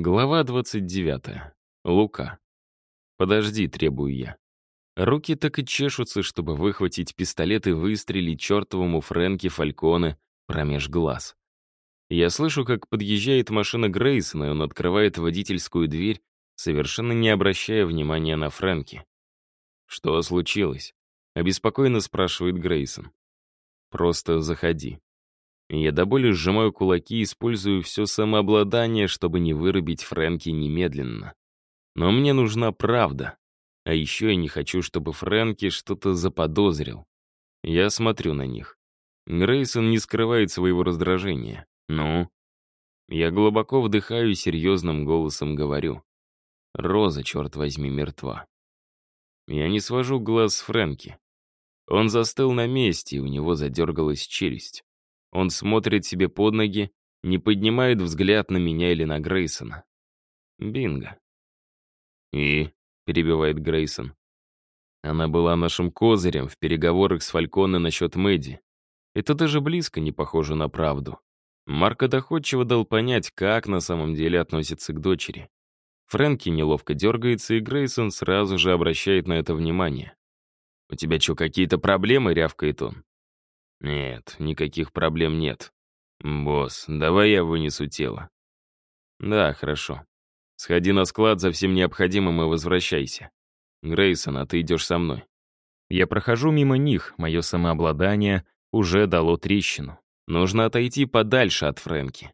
Глава 29. Лука. «Подожди», — требую я. Руки так и чешутся, чтобы выхватить пистолет и выстрелить чертовому Фрэнки Фальконе промеж глаз. Я слышу, как подъезжает машина Грейсона, и он открывает водительскую дверь, совершенно не обращая внимания на Фрэнки. «Что случилось?» — обеспокоенно спрашивает Грейсон. «Просто заходи». Я до боли сжимаю кулаки и использую все самообладание, чтобы не вырубить Фрэнки немедленно. Но мне нужна правда. А еще я не хочу, чтобы Фрэнки что-то заподозрил. Я смотрю на них. Грейсон не скрывает своего раздражения. «Ну?» Я глубоко вдыхаю и серьезным голосом говорю. Роза, черт возьми, мертва. Я не свожу глаз с Фрэнки. Он застыл на месте, и у него задергалась челюсть. Он смотрит себе под ноги, не поднимает взгляд на меня или на Грейсона. Бинго. «И?» — перебивает Грейсон. Она была нашим козырем в переговорах с Фальконе насчет Мэдди. Это даже близко не похоже на правду. Марко доходчиво дал понять, как на самом деле относится к дочери. Фрэнки неловко дергается, и Грейсон сразу же обращает на это внимание. «У тебя что, какие-то проблемы?» — рявкает он. «Нет, никаких проблем нет. Босс, давай я вынесу тело». «Да, хорошо. Сходи на склад за всем необходимым и возвращайся. Грейсон, а ты идешь со мной». Я прохожу мимо них, мое самообладание уже дало трещину. Нужно отойти подальше от Фрэнки.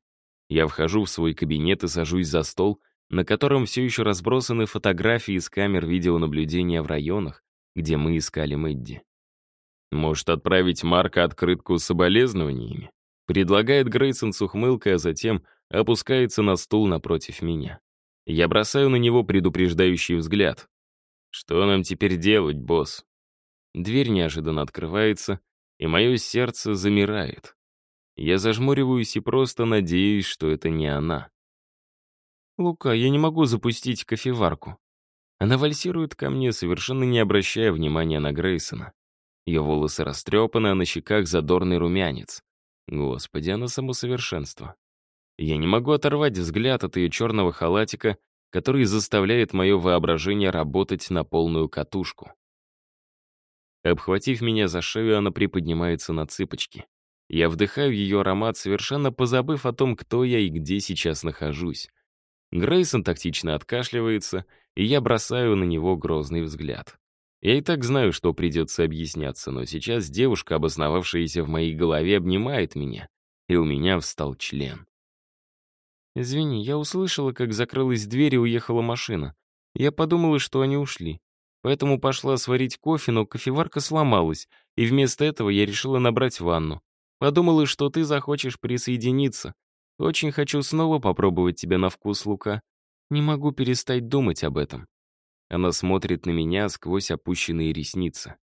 Я вхожу в свой кабинет и сажусь за стол, на котором все еще разбросаны фотографии из камер видеонаблюдения в районах, где мы искали Мэдди. Может, отправить Марка открытку с соболезнованиями? Предлагает Грейсон с ухмылкой, а затем опускается на стул напротив меня. Я бросаю на него предупреждающий взгляд. Что нам теперь делать, босс? Дверь неожиданно открывается, и мое сердце замирает. Я зажмуриваюсь и просто надеюсь, что это не она. «Лука, я не могу запустить кофеварку». Она вальсирует ко мне, совершенно не обращая внимания на Грейсона. Ее волосы растрепаны, а на щеках задорный румянец. Господи, она само совершенство. Я не могу оторвать взгляд от ее черного халатика, который заставляет мое воображение работать на полную катушку. Обхватив меня за шею, она приподнимается на цыпочки. Я вдыхаю ее аромат, совершенно позабыв о том, кто я и где сейчас нахожусь. Грейсон тактично откашливается, и я бросаю на него грозный взгляд. Я и так знаю, что придется объясняться, но сейчас девушка, обосновавшаяся в моей голове, обнимает меня, и у меня встал член. «Извини, я услышала, как закрылась дверь и уехала машина. Я подумала, что они ушли. Поэтому пошла сварить кофе, но кофеварка сломалась, и вместо этого я решила набрать ванну. Подумала, что ты захочешь присоединиться. Очень хочу снова попробовать тебя на вкус, Лука. Не могу перестать думать об этом. Она смотрит на меня сквозь опущенные ресницы.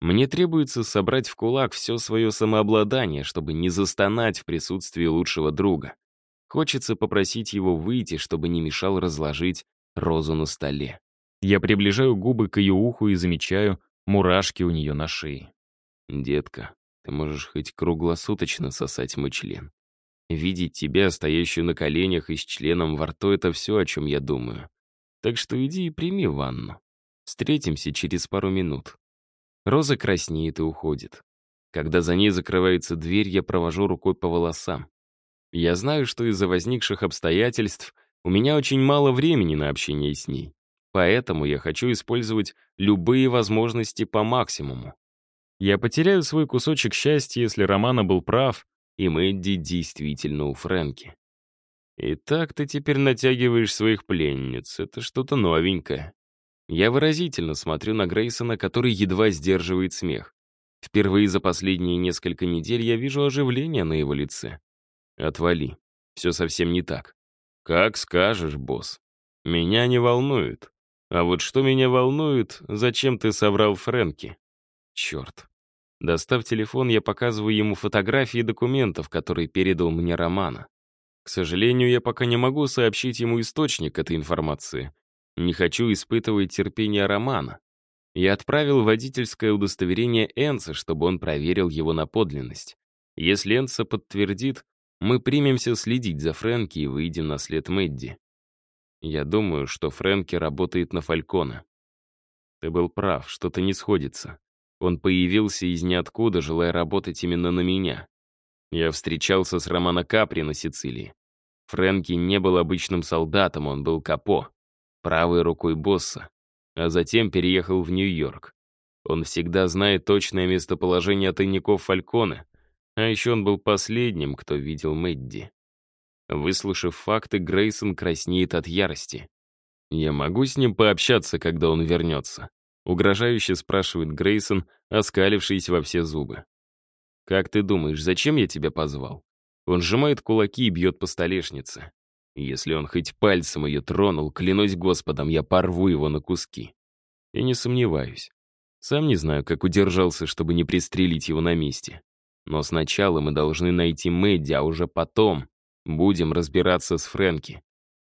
Мне требуется собрать в кулак все свое самообладание, чтобы не застонать в присутствии лучшего друга. Хочется попросить его выйти, чтобы не мешал разложить розу на столе. Я приближаю губы к ее уху и замечаю мурашки у нее на шее. «Детка, ты можешь хоть круглосуточно сосать мой член. Видеть тебя, стоящую на коленях и с членом во рту, это все, о чем я думаю. Так что иди и прими ванну. Встретимся через пару минут. Роза краснеет и уходит. Когда за ней закрывается дверь, я провожу рукой по волосам. Я знаю, что из-за возникших обстоятельств у меня очень мало времени на общение с ней. Поэтому я хочу использовать любые возможности по максимуму. Я потеряю свой кусочек счастья, если Романа был прав, и Мэдди действительно у Фрэнки. И так ты теперь натягиваешь своих пленниц. Это что-то новенькое. Я выразительно смотрю на Грейсона, который едва сдерживает смех. Впервые за последние несколько недель я вижу оживление на его лице. Отвали. Все совсем не так. Как скажешь, босс. Меня не волнует. А вот что меня волнует, зачем ты соврал Фрэнки? Черт. Достав телефон, я показываю ему фотографии документов, которые передал мне Романа. К сожалению, я пока не могу сообщить ему источник этой информации. Не хочу испытывать терпение Романа. Я отправил водительское удостоверение Энса, чтобы он проверил его на подлинность. Если Энса подтвердит, мы примемся следить за Фрэнки и выйдем на след Мэдди. Я думаю, что Фрэнки работает на Фалькона. Ты был прав, что-то не сходится. Он появился из ниоткуда, желая работать именно на меня. Я встречался с Романо Капри на Сицилии. Фрэнки не был обычным солдатом, он был капо, правой рукой босса, а затем переехал в Нью-Йорк. Он всегда знает точное местоположение тайников Фальконе, а еще он был последним, кто видел Мэдди. Выслушав факты, Грейсон краснеет от ярости. «Я могу с ним пообщаться, когда он вернется?» Угрожающе спрашивает Грейсон, оскалившись во все зубы. «Как ты думаешь, зачем я тебя позвал?» Он сжимает кулаки и бьет по столешнице. Если он хоть пальцем ее тронул, клянусь Господом, я порву его на куски. Я не сомневаюсь. Сам не знаю, как удержался, чтобы не пристрелить его на месте. Но сначала мы должны найти Мэдди, а уже потом будем разбираться с Фрэнки.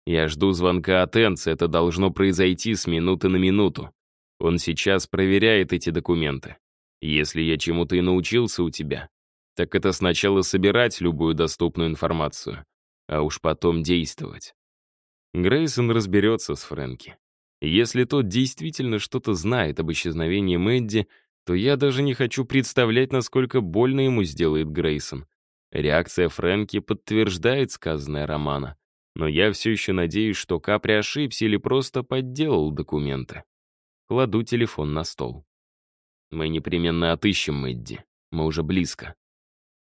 Я жду звонка от Энца, это должно произойти с минуты на минуту. Он сейчас проверяет эти документы. Если я чему-то и научился у тебя, так это сначала собирать любую доступную информацию, а уж потом действовать. Грейсон разберется с Фрэнки. Если тот действительно что-то знает об исчезновении Мэдди, то я даже не хочу представлять, насколько больно ему сделает Грейсон. Реакция Фрэнки подтверждает сказанное Романа. Но я все еще надеюсь, что Капри ошибся или просто подделал документы. Кладу телефон на стол. Мы непременно отыщем Мэдди. Мы уже близко.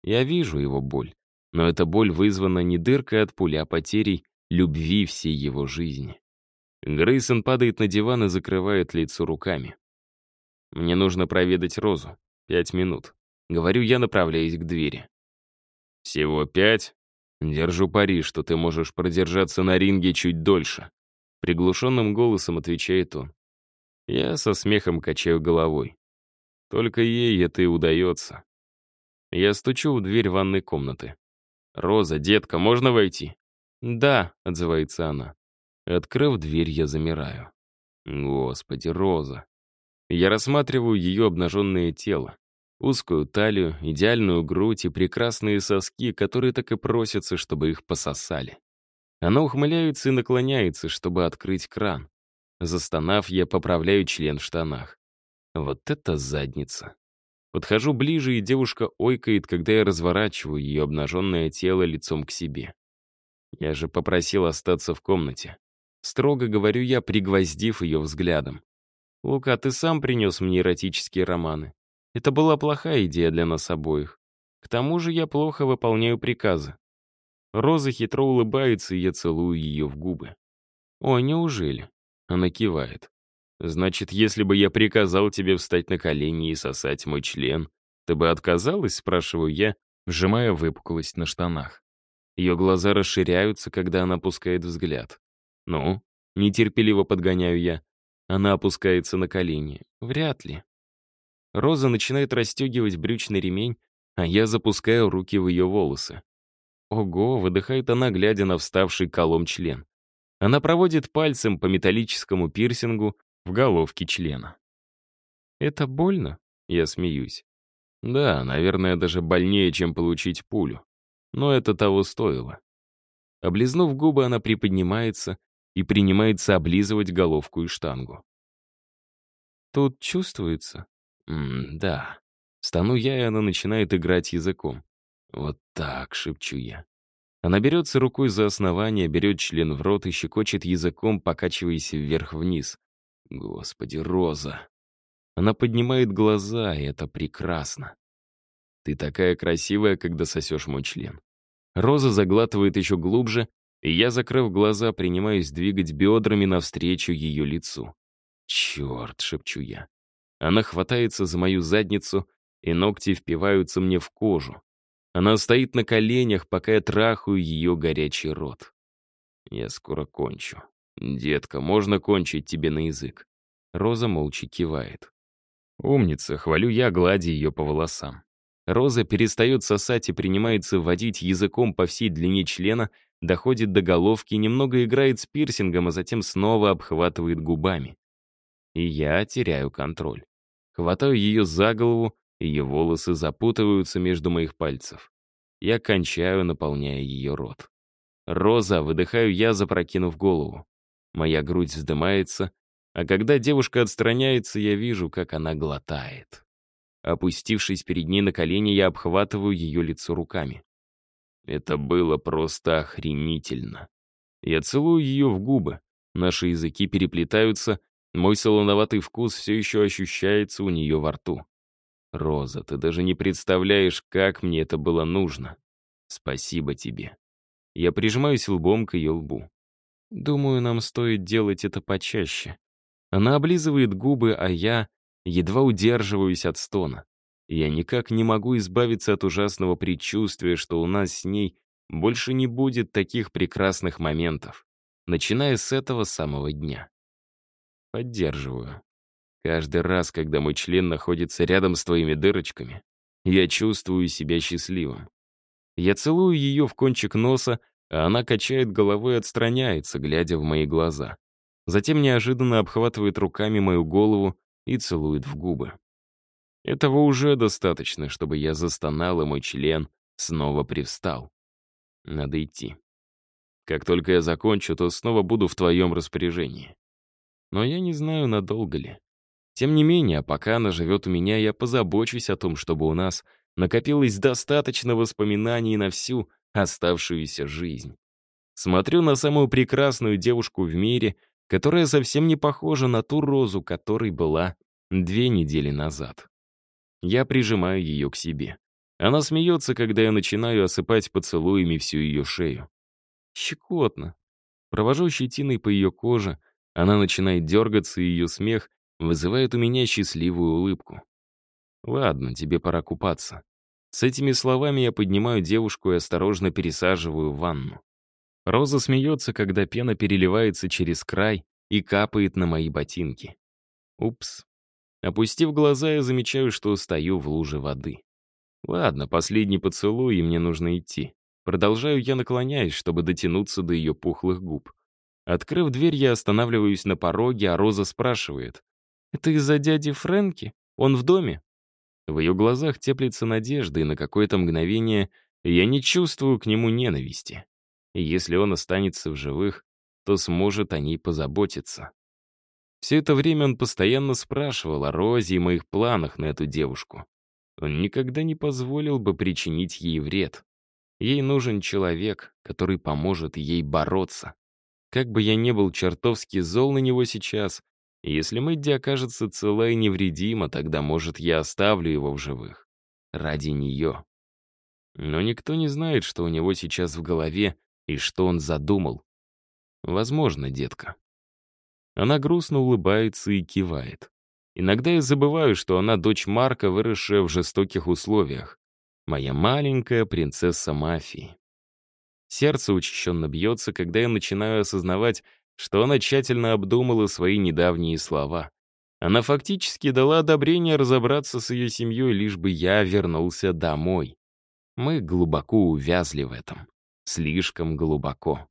Я вижу его боль. Но эта боль вызвана не дыркой от пули, а потерей любви всей его жизни. Грейсон падает на диван и закрывает лицо руками. Мне нужно проведать Розу. Пять минут. Говорю я, направляясь к двери. Всего пять? Держу пари, что ты можешь продержаться на ринге чуть дольше. Приглушенным голосом отвечает он. Я со смехом качаю головой. Только ей это и удается. Я стучу в дверь ванной комнаты. «Роза, детка, можно войти?» «Да», — отзывается она. Открыв дверь, я замираю. Господи, Роза. Я рассматриваю ее обнаженное тело. Узкую талию, идеальную грудь и прекрасные соски, которые так и просятся, чтобы их пососали. Она ухмыляется и наклоняется, чтобы открыть кран. Застонав, я поправляю член в штанах. Вот это задница. Подхожу ближе, и девушка ойкает, когда я разворачиваю ее обнаженное тело лицом к себе. Я же попросил остаться в комнате. Строго говорю я, пригвоздив ее взглядом. «Лука, ты сам принес мне эротические романы. Это была плохая идея для нас обоих. К тому же я плохо выполняю приказы». Роза хитро улыбается, и я целую ее в губы. «О, неужели?» Она кивает. Значит, если бы я приказал тебе встать на колени и сосать мой член, ты бы отказалась, спрашиваю я, сжимая выпуклость на штанах. Ее глаза расширяются, когда она опускает взгляд. Ну, нетерпеливо подгоняю я. Она опускается на колени. Вряд ли. Роза начинает расстегивать брючный ремень, а я запускаю руки в ее волосы. Ого, выдыхает она, глядя на вставший колом член. Она проводит пальцем по металлическому пирсингу, в головке члена. «Это больно?» — я смеюсь. «Да, наверное, даже больнее, чем получить пулю. Но это того стоило». Облизнув губы, она приподнимается и принимается облизывать головку и штангу. «Тут чувствуется?» М «Да». Стану я, и она начинает играть языком. «Вот так», — шепчу я. Она берется рукой за основание, берет член в рот и щекочет языком, покачиваясь вверх-вниз. Господи, Роза. Она поднимает глаза, и это прекрасно. Ты такая красивая, когда сосешь мой член. Роза заглатывает еще глубже, и я, закрыв глаза, принимаюсь двигать бедрами навстречу ее лицу. «Черт!» — шепчу я. Она хватается за мою задницу, и ногти впиваются мне в кожу. Она стоит на коленях, пока я трахаю ее горячий рот. Я скоро кончу. «Детка, можно кончить тебе на язык?» Роза молча кивает. «Умница», — хвалю я, гладя ее по волосам. Роза перестает сосать и принимается вводить языком по всей длине члена, доходит до головки, немного играет с пирсингом, а затем снова обхватывает губами. И я теряю контроль. Хватаю ее за голову, ее волосы запутываются между моих пальцев. Я кончаю, наполняя ее рот. «Роза!» — выдыхаю я, запрокинув голову. Моя грудь вздымается, а когда девушка отстраняется, я вижу, как она глотает. Опустившись перед ней на колени, я обхватываю ее лицо руками. Это было просто охренительно. Я целую ее в губы, наши языки переплетаются, мой солоноватый вкус все еще ощущается у нее во рту. Роза, ты даже не представляешь, как мне это было нужно. Спасибо тебе. Я прижимаюсь лбом к ее лбу. Думаю, нам стоит делать это почаще. Она облизывает губы, а я едва удерживаюсь от стона. Я никак не могу избавиться от ужасного предчувствия, что у нас с ней больше не будет таких прекрасных моментов, начиная с этого самого дня. Поддерживаю. Каждый раз, когда мой член находится рядом с твоими дырочками, я чувствую себя счастливым. Я целую ее в кончик носа, а она качает головой и отстраняется, глядя в мои глаза. Затем неожиданно обхватывает руками мою голову и целует в губы. Этого уже достаточно, чтобы я застонал, и мой член снова привстал. Надо идти. Как только я закончу, то снова буду в твоем распоряжении. Но я не знаю, надолго ли. Тем не менее, пока она живет у меня, я позабочусь о том, чтобы у нас накопилось достаточно воспоминаний на всю оставшуюся жизнь. Смотрю на самую прекрасную девушку в мире, которая совсем не похожа на ту розу, которой была две недели назад. Я прижимаю ее к себе. Она смеется, когда я начинаю осыпать поцелуями всю ее шею. Щекотно. Провожу щетиной по ее коже, она начинает дергаться, и ее смех вызывает у меня счастливую улыбку. «Ладно, тебе пора купаться». С этими словами я поднимаю девушку и осторожно пересаживаю в ванну. Роза смеется, когда пена переливается через край и капает на мои ботинки. Упс. Опустив глаза, я замечаю, что стою в луже воды. Ладно, последний поцелуй, и мне нужно идти. Продолжаю я наклоняясь, чтобы дотянуться до ее пухлых губ. Открыв дверь, я останавливаюсь на пороге, а Роза спрашивает. «Это из-за дяди Фрэнки? Он в доме?» В ее глазах теплится надежда, и на какое-то мгновение я не чувствую к нему ненависти. Если он останется в живых, то сможет о ней позаботиться. Все это время он постоянно спрашивал о Розе и моих планах на эту девушку. Он никогда не позволил бы причинить ей вред. Ей нужен человек, который поможет ей бороться. Как бы я ни был чертовски зол на него сейчас, если Мэдди окажется цела и невредима, тогда, может, я оставлю его в живых. Ради нее. Но никто не знает, что у него сейчас в голове и что он задумал. Возможно, детка. Она грустно улыбается и кивает. Иногда я забываю, что она дочь Марка, выросшая в жестоких условиях. Моя маленькая принцесса мафии. Сердце учащенно бьется, когда я начинаю осознавать, что она тщательно обдумала свои недавние слова. Она фактически дала одобрение разобраться с ее семьей, лишь бы я вернулся домой. Мы глубоко увязли в этом. Слишком глубоко.